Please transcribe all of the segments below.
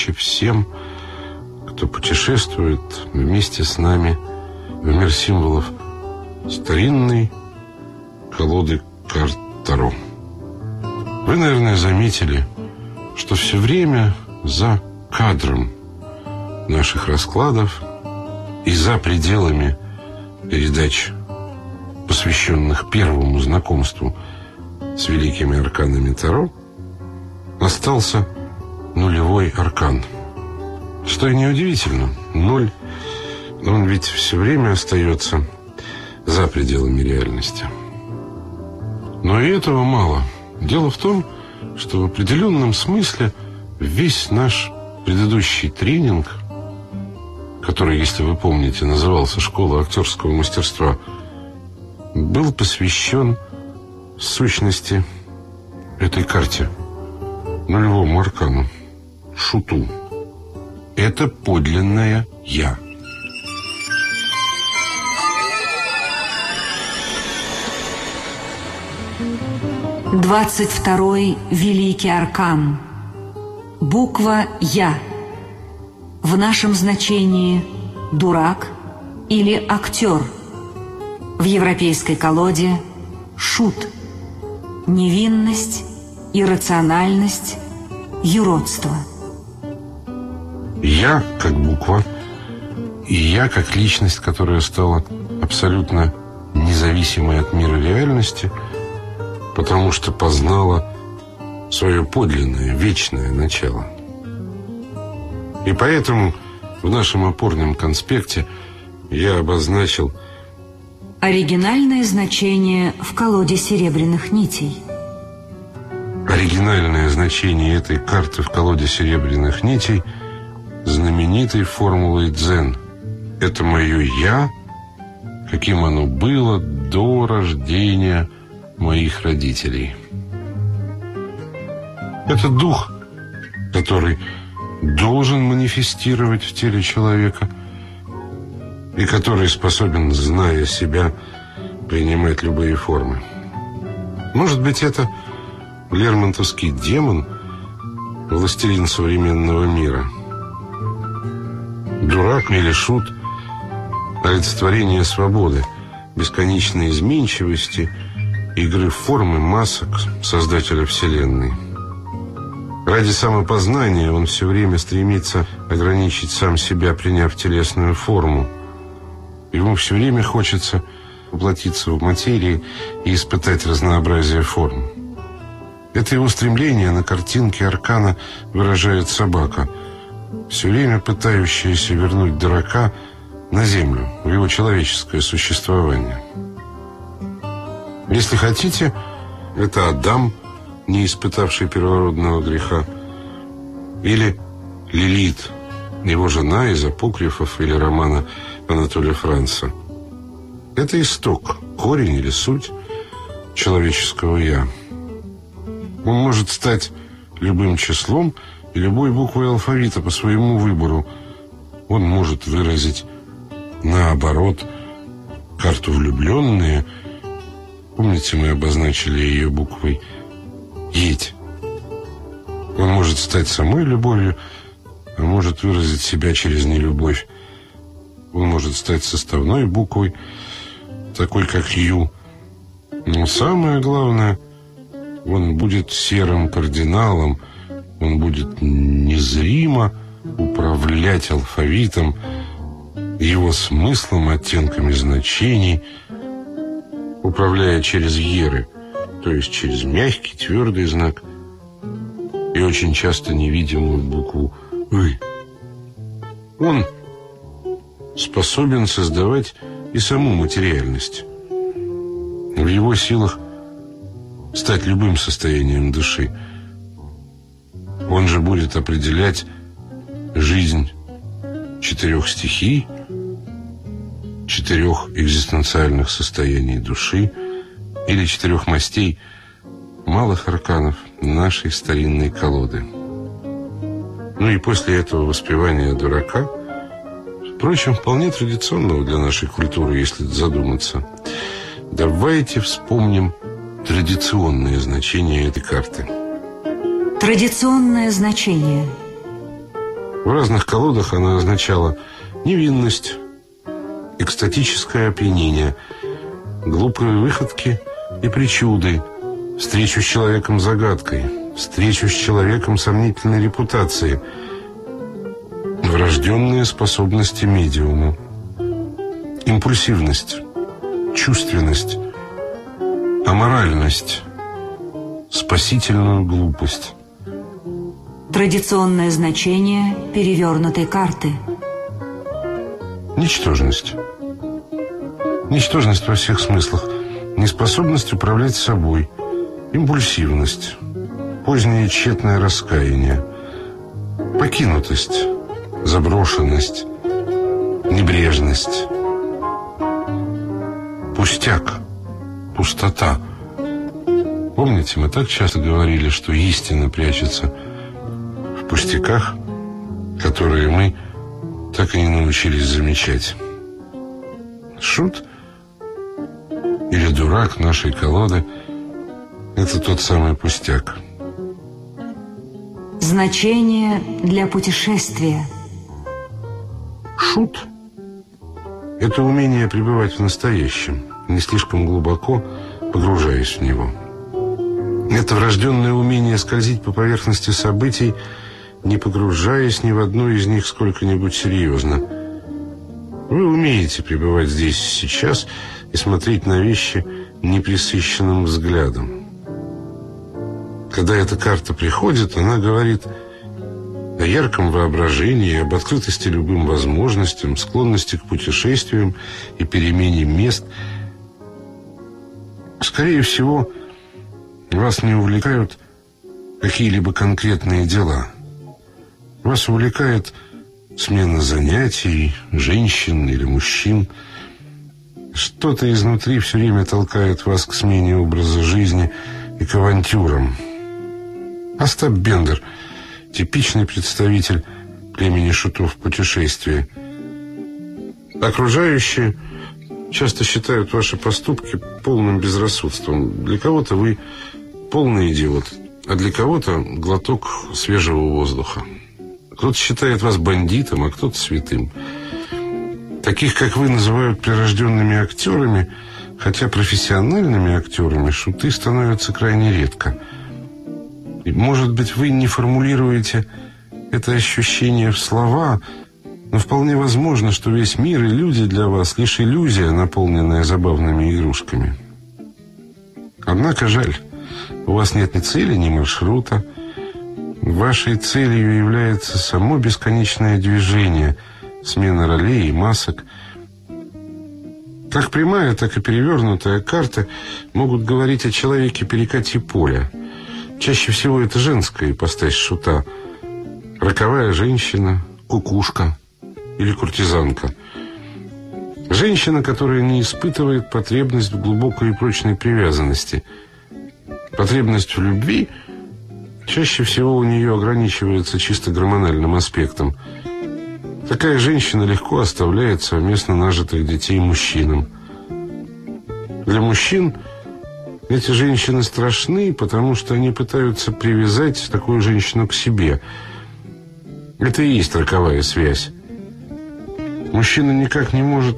ночи всем, кто путешествует вместе с нами в мир символов старинной колоды карт Таро. Вы, наверное, заметили, что все время за кадром наших раскладов и за пределами передач, посвященных первому знакомству с великими арканами Таро, остался нулевой аркан. Что и неудивительно, ноль, он ведь все время остается за пределами реальности. Но и этого мало. Дело в том, что в определенном смысле весь наш предыдущий тренинг, который, если вы помните, назывался «Школа актерского мастерства», был посвящен сущности этой карте, нулевому аркану, шуту. Это подлинное «Я». Двадцать второй Великий Аркан. Буква «Я». В нашем значении «дурак» или «актер». В европейской колоде «шут». Невинность, иррациональность, юродство. Я как буква, и я как личность, которая стала абсолютно независимой от мира реальности – потому что познала свое подлинное, вечное начало. И поэтому в нашем опорном конспекте я обозначил Оригинальное значение в колоде серебряных нитей. Оригинальное значение этой карты в колоде серебряных нитей знаменитой формулой Дзен. Это мое «я», каким оно было до рождения моих родителей. Это дух, который должен манифестировать в теле человека и который способен, зная себя, принимать любые формы. Может быть, это лермонтовский демон, властелин современного мира. Дурак или шут, олицетворение свободы, бесконечной изменчивости – игры формы масок создателя Вселенной. Ради самопознания он все время стремится ограничить сам себя, приняв телесную форму. Ему все время хочется воплотиться в материи и испытать разнообразие форм. Это его стремление на картинке Аркана выражает собака, все время пытающаяся вернуть дурака на землю, в его человеческое существование. Если хотите, это Адам, не испытавший первородного греха, или Лилит, его жена из апокрифов или романа Анатолия Франца. Это исток, корень или суть человеческого «я». Он может стать любым числом любой буквой алфавита по своему выбору. Он может выразить наоборот карту влюбленные – Помните, мы обозначили ее буквой «Едь». Он может стать самой любовью, а может выразить себя через нелюбовь. Он может стать составной буквой, такой как «Ю». Но самое главное, он будет серым кардиналом, он будет незримо управлять алфавитом, его смыслом, оттенками значений – управляя через еры, то есть через мягкий, твердый знак и очень часто невидимую букву «ы». Он способен создавать и саму материальность. В его силах стать любым состоянием души. Он же будет определять жизнь четырех стихий – четырех экзистенциальных состояний души или четырех мастей малых арканов нашей старинной колоды. Ну и после этого воспевания дурака, впрочем, вполне традиционного для нашей культуры, если задуматься, давайте вспомним традиционное значение этой карты. Традиционное значение. В разных колодах она означала невинность, экстатическое опьянение, глупые выходки и причуды, встречу с человеком-загадкой, встречу с человеком сомнительной репутации, врожденные способности медиума, импульсивность, чувственность, аморальность, спасительную глупость. Традиционное значение перевернутой карты. Ничтожность. Ничтожность во всех смыслах. Неспособность управлять собой. Импульсивность. Позднее тщетное раскаяние. Покинутость. Заброшенность. Небрежность. Пустяк. Пустота. Помните, мы так часто говорили, что истина прячется пустяках, которые мы так и не научились замечать. Шут или дурак нашей колоды – это тот самый пустяк. Значение для путешествия. Шут – это умение пребывать в настоящем, не слишком глубоко погружаясь в него. Это врожденное умение скользить по поверхности событий, не погружаясь ни в одну из них сколько-нибудь серьезно. Вы умеете пребывать здесь сейчас и смотреть на вещи непресыщенным взглядом. Когда эта карта приходит, она говорит о ярком воображении, об открытости любым возможностям, склонности к путешествиям и перемене мест. Скорее всего, вас не увлекают какие-либо конкретные дела. Вас увлекает смена занятий, женщин или мужчин. Что-то изнутри все время толкает вас к смене образа жизни и к авантюрам. Остап Бендер – типичный представитель племени шутов путешествия. Окружающие часто считают ваши поступки полным безрассудством. Для кого-то вы полный идиот, а для кого-то глоток свежего воздуха. Кто-то считает вас бандитом, а кто-то святым. Таких, как вы, называют прирожденными актерами, хотя профессиональными актерами шуты становятся крайне редко. И, может быть, вы не формулируете это ощущение в слова, но вполне возможно, что весь мир и люди для вас лишь иллюзия, наполненная забавными игрушками. Однако жаль, у вас нет ни цели, ни маршрута, Вашей целью является само бесконечное движение, смена ролей и масок. Как прямая, так и перевернутая карта могут говорить о человеке перекати поля. Чаще всего это женская ипостась шута. Роковая женщина, кукушка или куртизанка. Женщина, которая не испытывает потребность в глубокой и прочной привязанности. Потребность в любви – Чаще всего у нее ограничивается чисто гормональным аспектом. Такая женщина легко оставляет совместно нажитых детей мужчинам. Для мужчин эти женщины страшны, потому что они пытаются привязать такую женщину к себе. Это и есть роковая связь. Мужчина никак не может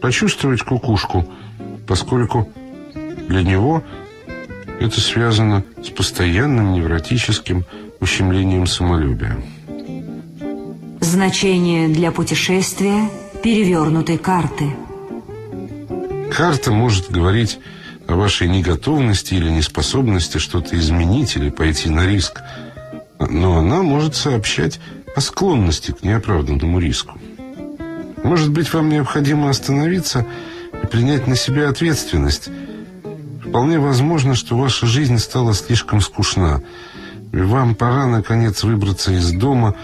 почувствовать кукушку, поскольку для него – это связано с постоянным невротическим ущемлением самолюбия. Значение для путешествия перевернутой карты. Карта может говорить о вашей неготовности или неспособности что-то изменить или пойти на риск. Но она может сообщать о склонности к неоправданному риску. Может быть, вам необходимо остановиться и принять на себя ответственность – Вполне возможно, что ваша жизнь стала слишком скучна. И вам пора, наконец, выбраться из дома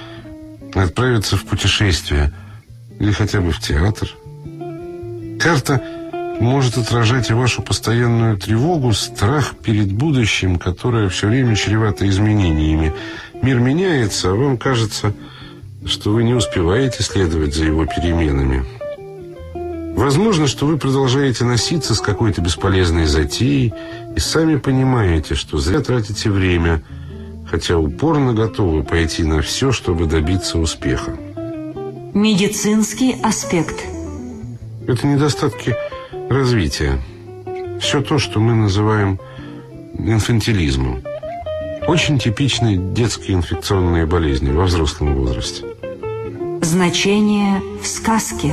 отправиться в путешествие. Или хотя бы в театр. Карта может отражать и вашу постоянную тревогу, страх перед будущим, которое все время чревато изменениями. Мир меняется, а вам кажется, что вы не успеваете следовать за его переменами. Возможно, что вы продолжаете носиться с какой-то бесполезной затеей и сами понимаете, что зря тратите время, хотя упорно готовы пойти на все, чтобы добиться успеха. Медицинский аспект. Это недостатки развития. Все то, что мы называем инфантилизмом. Очень типичные детские инфекционные болезни во взрослом возрасте. Значение в сказке.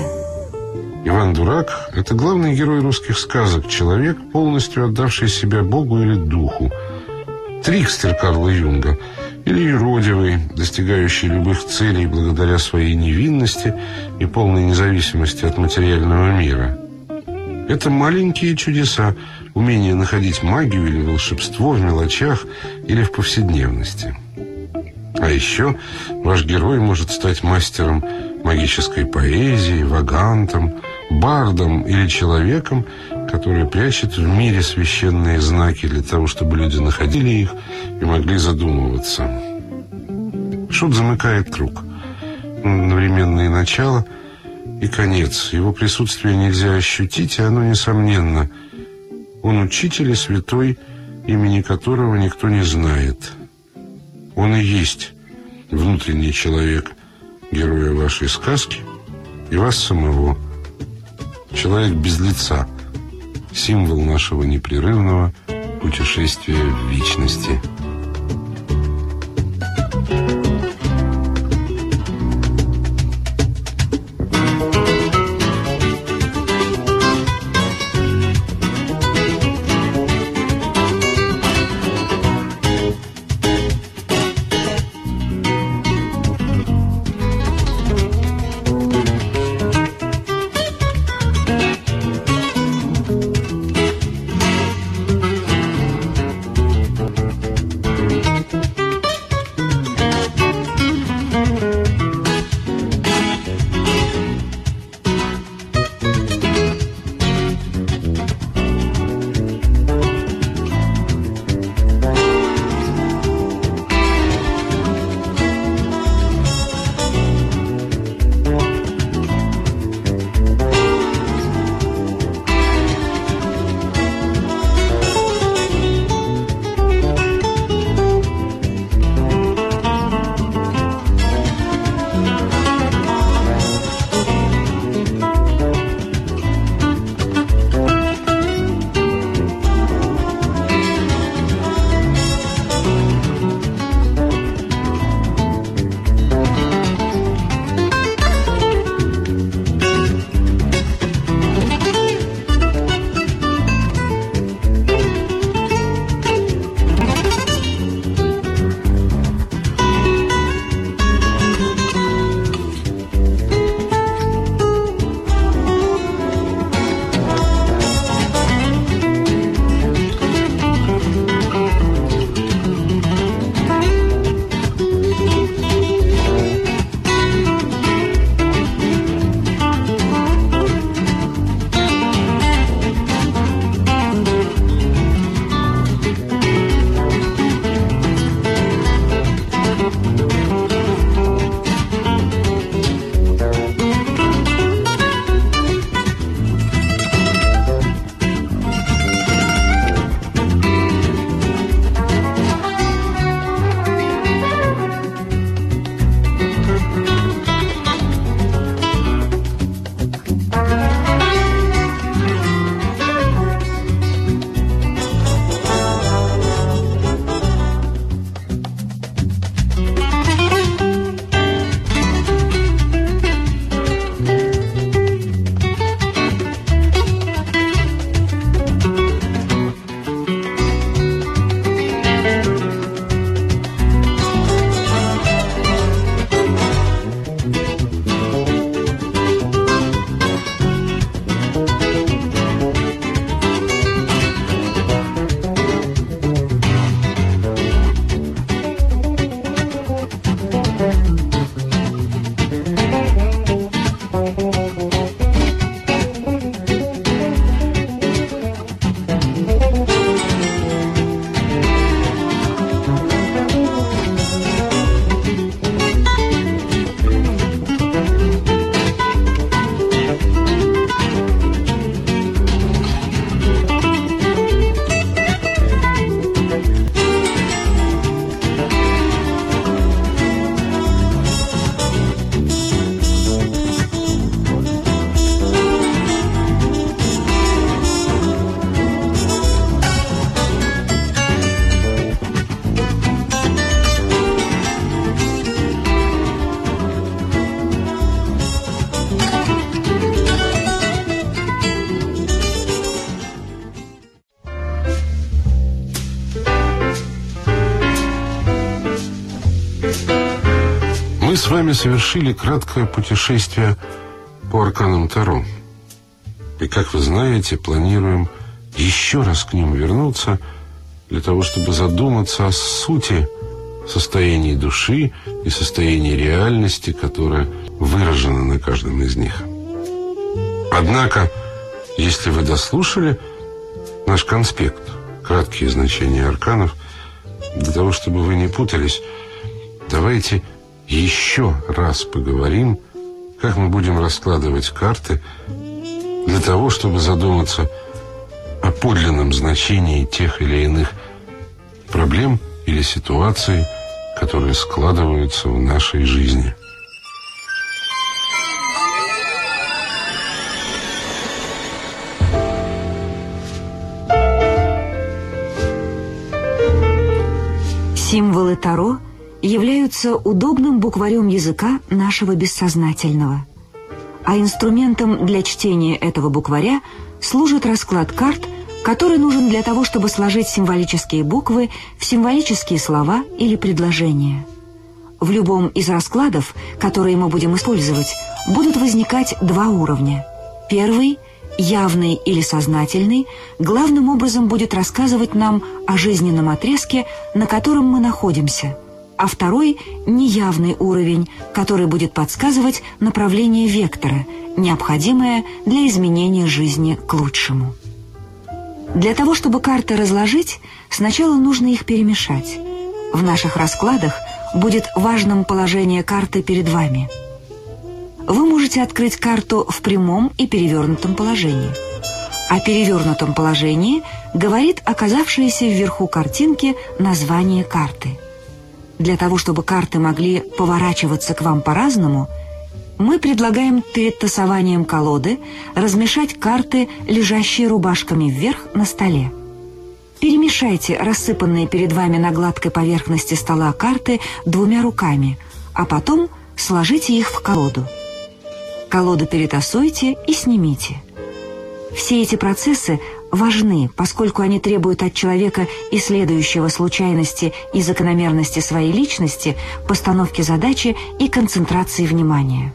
Иван Дурак – это главный герой русских сказок, человек, полностью отдавший себя Богу или Духу. Трикстер Карла Юнга или юродивый, достигающий любых целей благодаря своей невинности и полной независимости от материального мира. Это маленькие чудеса, умение находить магию или волшебство в мелочах или в повседневности. А еще ваш герой может стать мастером магической поэзии, вагантом, бардом или человеком, который прячет в мире священные знаки для того, чтобы люди находили их и могли задумываться. Шут замыкает круг. Одновременное начало и конец. Его присутствие нельзя ощутить, и оно несомненно. Он учитель и святой, имени которого никто не знает. Он и есть внутренний человек, героя вашей сказки и вас самого. Человек без лица, символ нашего непрерывного путешествия в вечности – вами совершили краткое путешествие по арканам Таро. И, как вы знаете, планируем еще раз к ним вернуться для того, чтобы задуматься о сути состоянии души и состоянии реальности, которое выражено на каждом из них. Однако, если вы дослушали наш конспект, краткие значения арканов, для того, чтобы вы не путались, давайте еще раз поговорим, как мы будем раскладывать карты, для того, чтобы задуматься о подлинном значении тех или иных проблем или ситуаций, которые складываются в нашей жизни. Символы Таро являются удобным букварем языка нашего бессознательного. А инструментом для чтения этого букваря служит расклад карт, который нужен для того, чтобы сложить символические буквы в символические слова или предложения. В любом из раскладов, которые мы будем использовать, будут возникать два уровня. Первый – явный или сознательный, главным образом будет рассказывать нам о жизненном отрезке, на котором мы находимся, а второй – неявный уровень, который будет подсказывать направление вектора, необходимое для изменения жизни к лучшему. Для того, чтобы карты разложить, сначала нужно их перемешать. В наших раскладах будет важным положение карты перед вами – вы можете открыть карту в прямом и перевернутом положении. О перевернутом положении говорит оказавшееся вверху картинки название карты. Для того, чтобы карты могли поворачиваться к вам по-разному, мы предлагаем перед тасованием колоды размешать карты, лежащие рубашками вверх на столе. Перемешайте рассыпанные перед вами на гладкой поверхности стола карты двумя руками, а потом сложите их в колоду. Колоду перетасуйте и снимите. Все эти процессы важны, поскольку они требуют от человека исследующего случайности и закономерности своей личности, постановки задачи и концентрации внимания.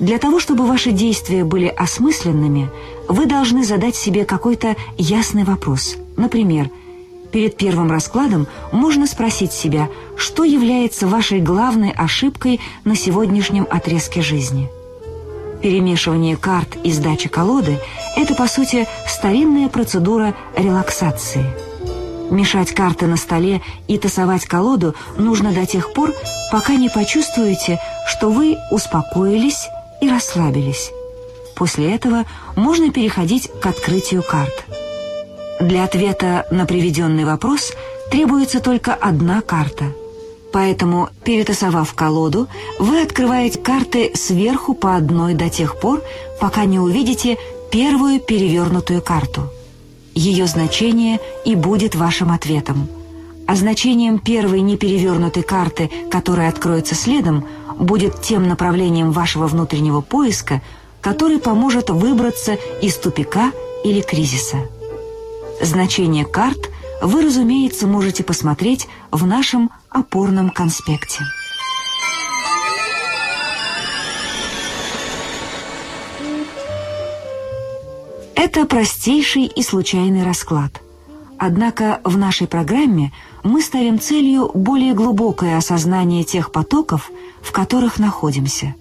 Для того, чтобы ваши действия были осмысленными, вы должны задать себе какой-то ясный вопрос. Например, перед первым раскладом можно спросить себя, что является вашей главной ошибкой на сегодняшнем отрезке жизни – Перемешивание карт и сдача колоды – это, по сути, старинная процедура релаксации. Мешать карты на столе и тасовать колоду нужно до тех пор, пока не почувствуете, что вы успокоились и расслабились. После этого можно переходить к открытию карт. Для ответа на приведенный вопрос требуется только одна карта – Поэтому, перетасовав колоду, вы открываете карты сверху по одной до тех пор, пока не увидите первую перевернутую карту. Ее значение и будет вашим ответом. А значением первой неперевернутой карты, которая откроется следом, будет тем направлением вашего внутреннего поиска, который поможет выбраться из тупика или кризиса. Значение карт вы, разумеется, можете посмотреть в нашем опорном конспекте. Это простейший и случайный расклад. Однако в нашей программе мы ставим целью более глубокое осознание тех потоков, в которых находимся.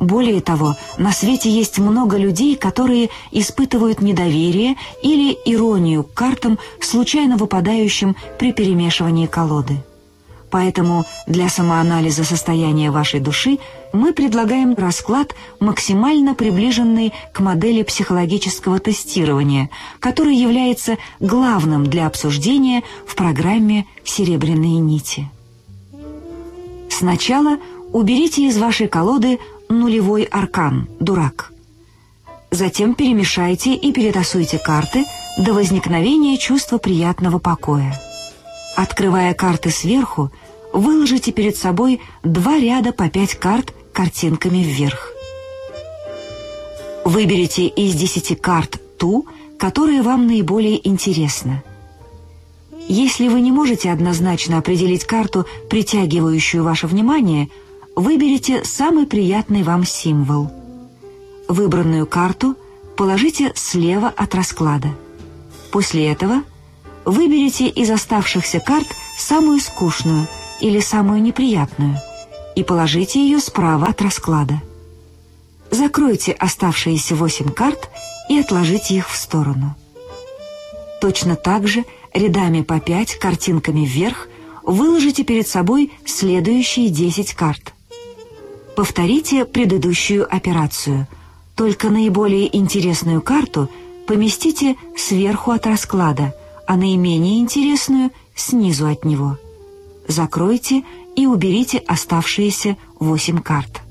Более того, на свете есть много людей, которые испытывают недоверие или иронию к картам, случайно выпадающим при перемешивании колоды. Поэтому для самоанализа состояния вашей души мы предлагаем расклад, максимально приближенный к модели психологического тестирования, который является главным для обсуждения в программе «Серебряные нити». Сначала уберите из вашей колоды нулевой аркан «Дурак». Затем перемешайте и перетасуйте карты до возникновения чувства приятного покоя. Открывая карты сверху, выложите перед собой два ряда по пять карт картинками вверх. Выберите из десяти карт ту, которая вам наиболее интересна. Если вы не можете однозначно определить карту, притягивающую ваше внимание, выберите самый приятный вам символ. Выбранную карту положите слева от расклада. После этого выберите из оставшихся карт самую скучную или самую неприятную и положите ее справа от расклада. Закройте оставшиеся восемь карт и отложите их в сторону. Точно так же рядами по пять картинками вверх выложите перед собой следующие 10 карт. Повторите предыдущую операцию, только наиболее интересную карту поместите сверху от расклада, а наименее интересную – снизу от него. Закройте и уберите оставшиеся 8 карт.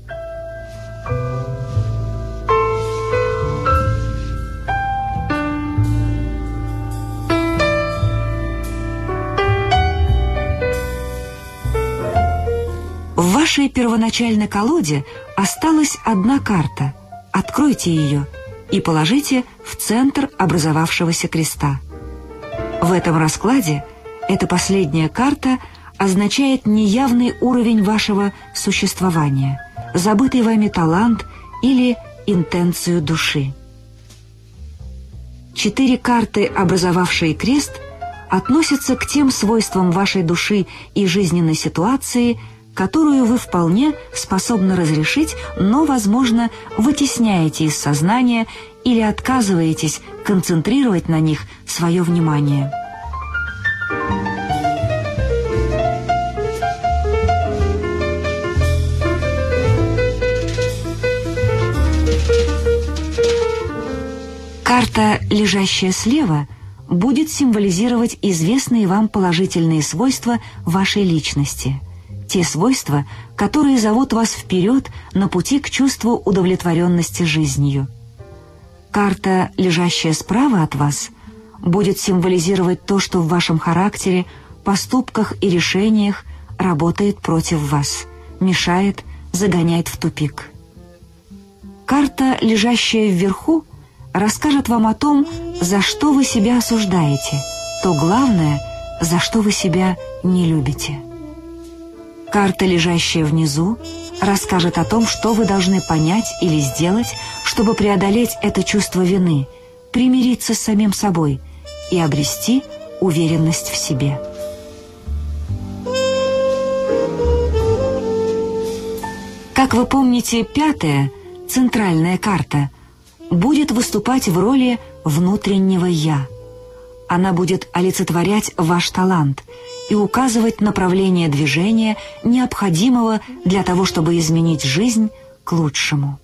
Вашей первоначальной колоде осталась одна карта. Откройте ее и положите в центр образовавшегося креста. В этом раскладе эта последняя карта означает неявный уровень вашего существования, забытый вами талант или интенцию души. Четыре карты, образовавшие крест, относятся к тем свойствам вашей души и жизненной ситуации, которую вы вполне способны разрешить, но, возможно, вытесняете из сознания или отказываетесь концентрировать на них свое внимание. Карта, лежащая слева, будет символизировать известные вам положительные свойства вашей личности – те свойства, которые зовут вас вперед на пути к чувству удовлетворенности жизнью. Карта, лежащая справа от вас, будет символизировать то, что в вашем характере, поступках и решениях работает против вас, мешает, загоняет в тупик. Карта, лежащая вверху, расскажет вам о том, за что вы себя осуждаете, то главное, за что вы себя не любите. Карта, лежащая внизу, расскажет о том, что вы должны понять или сделать, чтобы преодолеть это чувство вины, примириться с самим собой и обрести уверенность в себе. Как вы помните, пятая, центральная карта, будет выступать в роли внутреннего «я». Она будет олицетворять ваш талант – и указывать направление движения, необходимого для того, чтобы изменить жизнь к лучшему.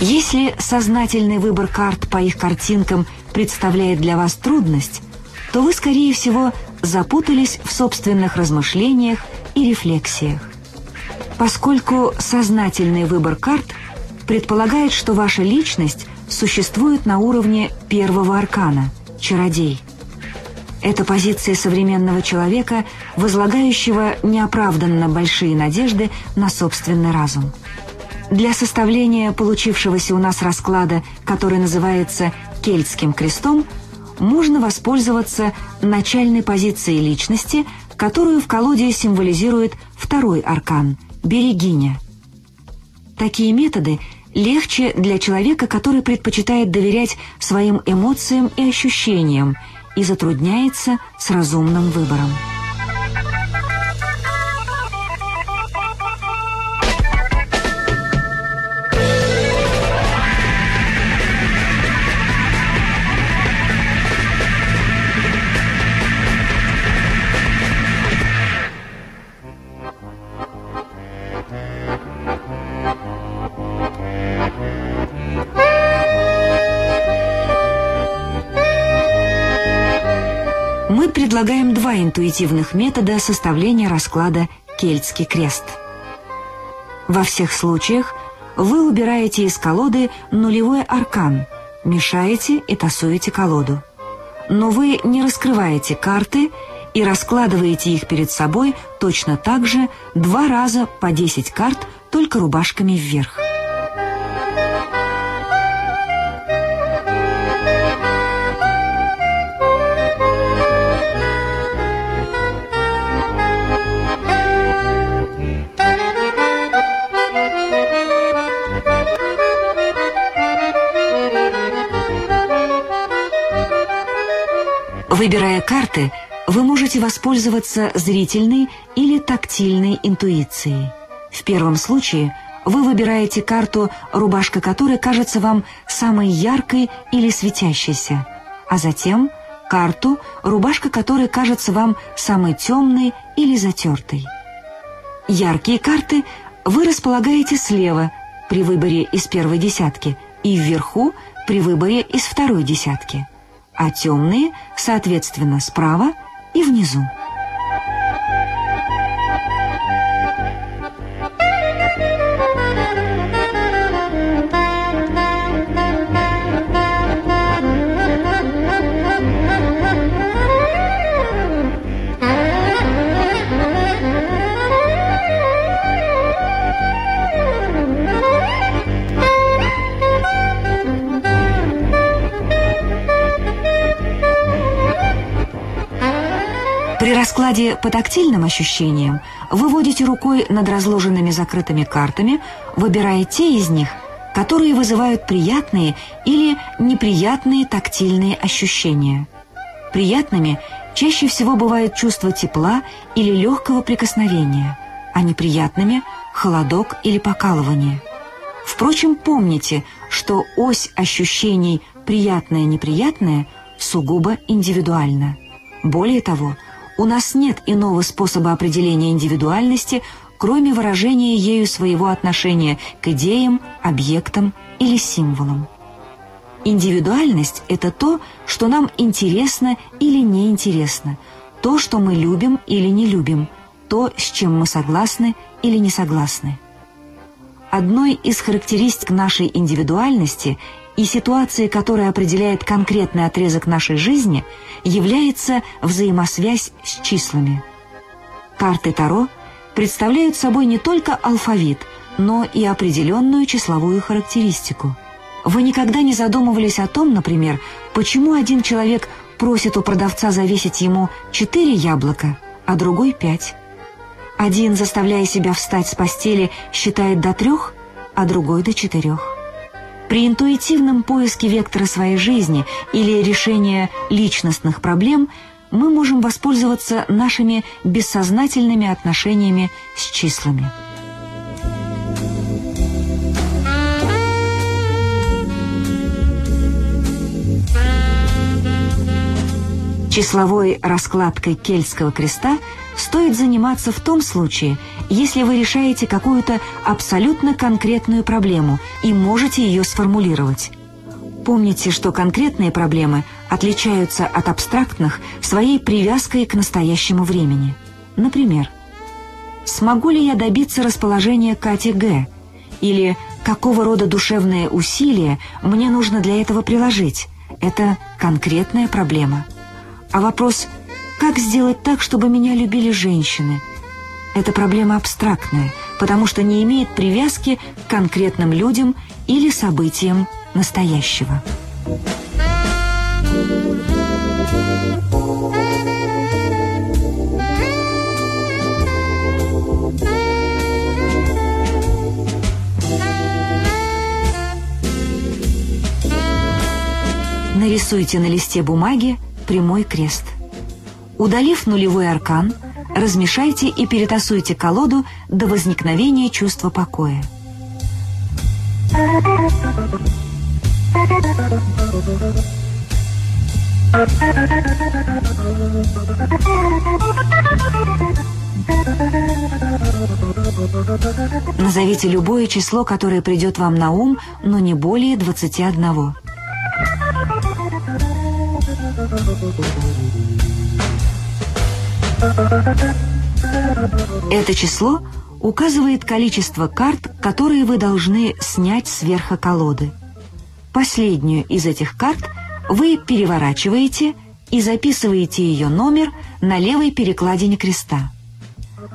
Если сознательный выбор карт по их картинкам представляет для вас трудность, то вы, скорее всего, запутались в собственных размышлениях и рефлексиях. Поскольку сознательный выбор карт предполагает, что ваша личность существует на уровне первого аркана – чародей. Это позиция современного человека, возлагающего неоправданно большие надежды на собственный разум. Для составления получившегося у нас расклада, который называется «Кельтским крестом», можно воспользоваться начальной позицией личности – которую в колоде символизирует второй аркан – берегиня. Такие методы легче для человека, который предпочитает доверять своим эмоциям и ощущениям и затрудняется с разумным выбором. Два интуитивных метода составления расклада «Кельтский крест». Во всех случаях вы убираете из колоды нулевой аркан, мешаете и тасуете колоду. Но вы не раскрываете карты и раскладываете их перед собой точно так же два раза по 10 карт, только рубашками вверх. Выбирая карты, вы можете воспользоваться зрительной или тактильной интуицией. В первом случае вы выбираете карту, рубашка которой кажется вам самой яркой или светящейся, а затем карту, рубашка которой кажется вам самой темной или затертой. Яркие карты вы располагаете слева при выборе из первой десятки и вверху при выборе из второй десятки, а темные, соответственно, справа и внизу. Раскладе по тактильным ощущениям вы водите рукой над разложенными закрытыми картами, выбирая те из них, которые вызывают приятные или неприятные тактильные ощущения. Приятными чаще всего бывает чувство тепла или легкого прикосновения, а неприятными – холодок или покалывание. Впрочем, помните, что ось ощущений «приятное-неприятное» сугубо индивидуальна. Более того – у нас нет иного способа определения индивидуальности, кроме выражения ею своего отношения к идеям, объектам или символам. Индивидуальность – это то, что нам интересно или неинтересно, то, что мы любим или не любим, то, с чем мы согласны или не согласны. Одной из характеристик нашей индивидуальности и ситуации, которая определяет конкретный отрезок нашей жизни, является взаимосвязь с числами. Карты Таро представляют собой не только алфавит, но и определенную числовую характеристику. Вы никогда не задумывались о том, например, почему один человек просит у продавца завесить ему четыре яблока, а другой пять. Один, заставляя себя встать с постели, считает до трех, а другой до четырех. При интуитивном поиске вектора своей жизни или решения личностных проблем мы можем воспользоваться нашими бессознательными отношениями с числами. Числовой раскладкой кельтского креста стоит заниматься в том случае, если вы решаете какую-то абсолютно конкретную проблему и можете ее сформулировать. Помните, что конкретные проблемы отличаются от абстрактных своей привязкой к настоящему времени. Например, «Смогу ли я добиться расположения Кати Г?» или «Какого рода душевные усилия мне нужно для этого приложить?» Это конкретная проблема. А вопрос как сделать так, чтобы меня любили женщины? Эта проблема абстрактная, потому что не имеет привязки к конкретным людям или событиям настоящего. Нарисуйте на листе бумаги прямой крест – Удалив нулевой аркан, размешайте и перетасуйте колоду до возникновения чувства покоя. Назовите любое число, которое придет вам на ум, но не более 21. Это число указывает количество карт, которые вы должны снять с верха колоды. Последнюю из этих карт вы переворачиваете и записываете ее номер на левой перекладине креста.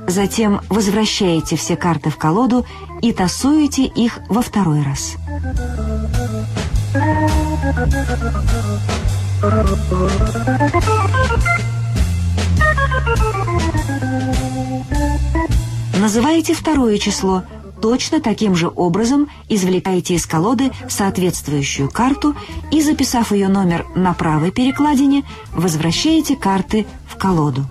Затем возвращаете все карты в колоду и тасуете их во второй раз. Называете второе число, точно таким же образом извлекаете из колоды соответствующую карту и, записав ее номер на правой перекладине, возвращаете карты в колоду.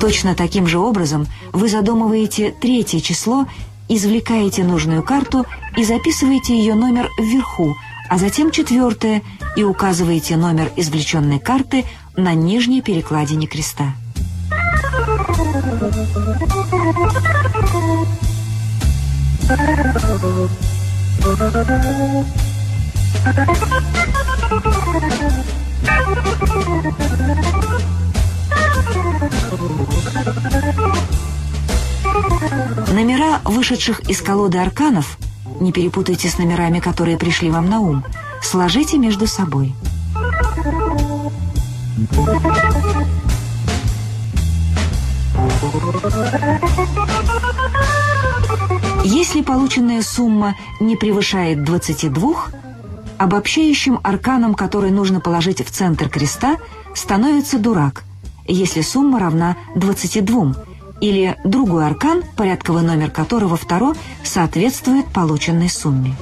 Точно таким же образом вы задумываете третье число, извлекаете нужную карту и записываете ее номер вверху, а затем четвертое и указываете номер извлеченной карты на нижней перекладине креста. Номера вышедших из колоды арканов, не перепутайте с номерами, которые пришли вам на ум, сложите между собой. Если полученная сумма не превышает 22, обобщающим арканом, который нужно положить в центр креста, становится дурак, если сумма равна 22, или другой аркан, порядковый номер которого второ соответствует полученной сумме.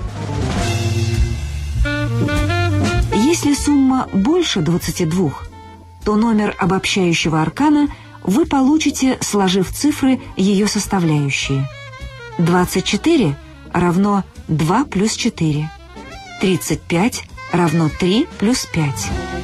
Если сумма больше 22, то номер обобщающего аркана вы получите, сложив цифры ее составляющие. 24 равно 2 плюс 4. 35 равно 3 плюс 5.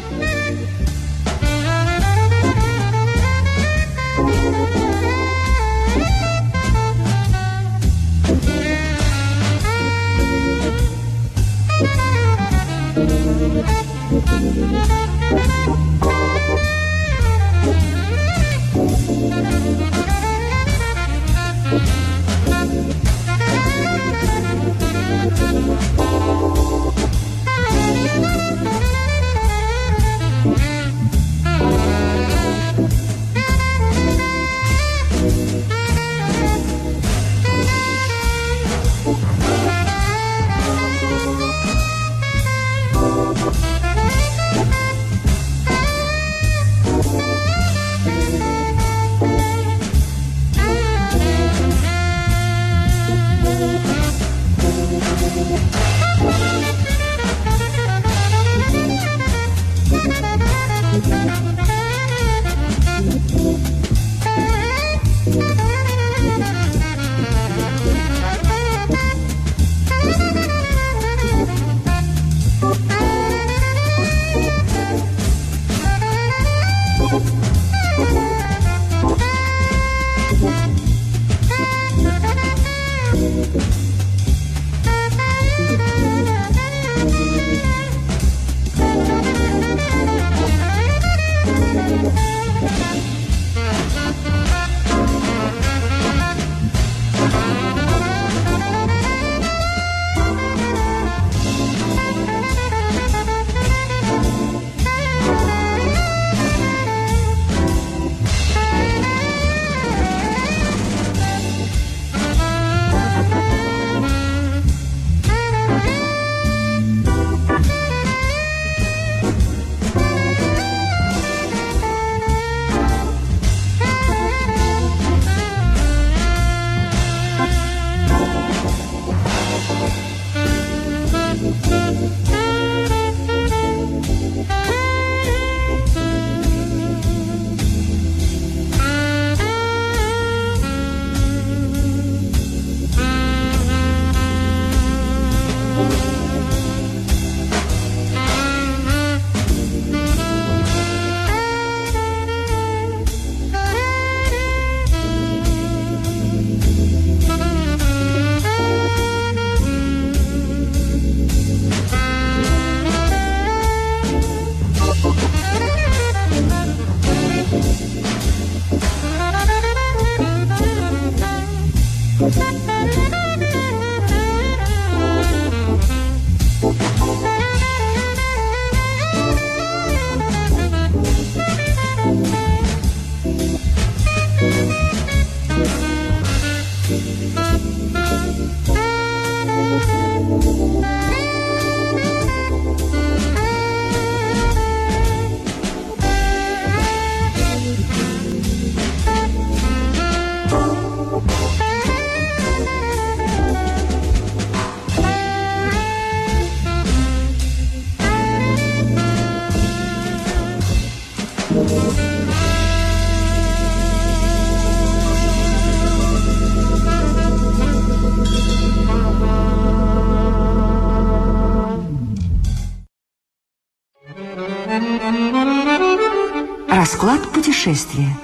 Путешествие.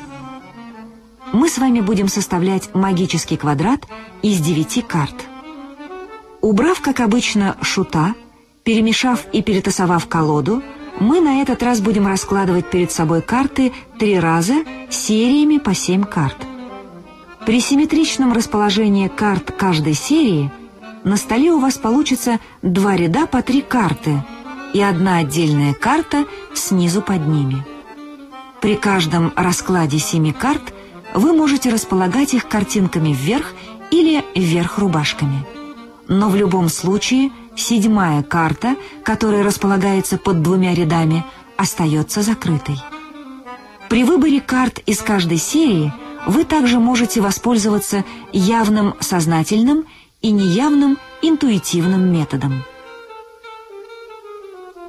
Мы с вами будем составлять магический квадрат из девяти карт. Убрав, как обычно, шута, перемешав и перетасовав колоду, мы на этот раз будем раскладывать перед собой карты три раза сериями по семь карт. При симметричном расположении карт каждой серии на столе у вас получится два ряда по три карты и одна отдельная карта снизу под ними. При каждом раскладе семи карт вы можете располагать их картинками вверх или вверх рубашками. Но в любом случае седьмая карта, которая располагается под двумя рядами, остается закрытой. При выборе карт из каждой серии вы также можете воспользоваться явным сознательным и неявным интуитивным методом.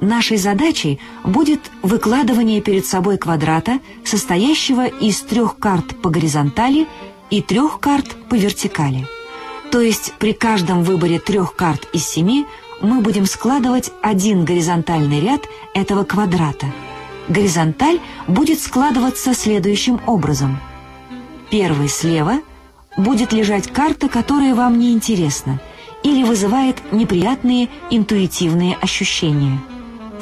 Нашей задачей будет выкладывание перед собой квадрата, состоящего из трех карт по горизонтали и трех карт по вертикали. То есть при каждом выборе трех карт из семи мы будем складывать один горизонтальный ряд этого квадрата. Горизонталь будет складываться следующим образом. Первый слева будет лежать карта, которая вам не интересна или вызывает неприятные интуитивные ощущения –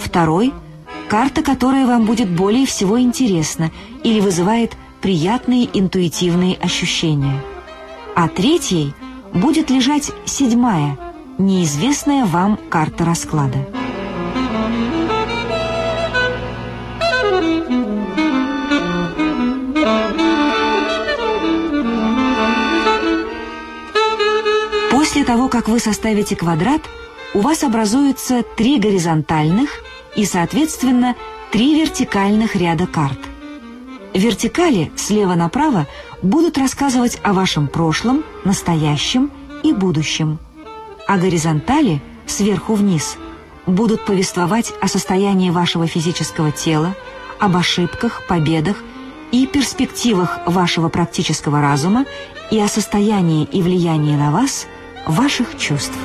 Второй – карта, которая вам будет более всего интересна или вызывает приятные интуитивные ощущения. А третьей будет лежать седьмая, неизвестная вам карта расклада. После того, как вы составите квадрат, у вас образуются три горизонтальных и, соответственно, три вертикальных ряда карт. Вертикали слева направо будут рассказывать о вашем прошлом, настоящем и будущем, а горизонтали сверху вниз будут повествовать о состоянии вашего физического тела, об ошибках, победах и перспективах вашего практического разума и о состоянии и влиянии на вас ваших чувств.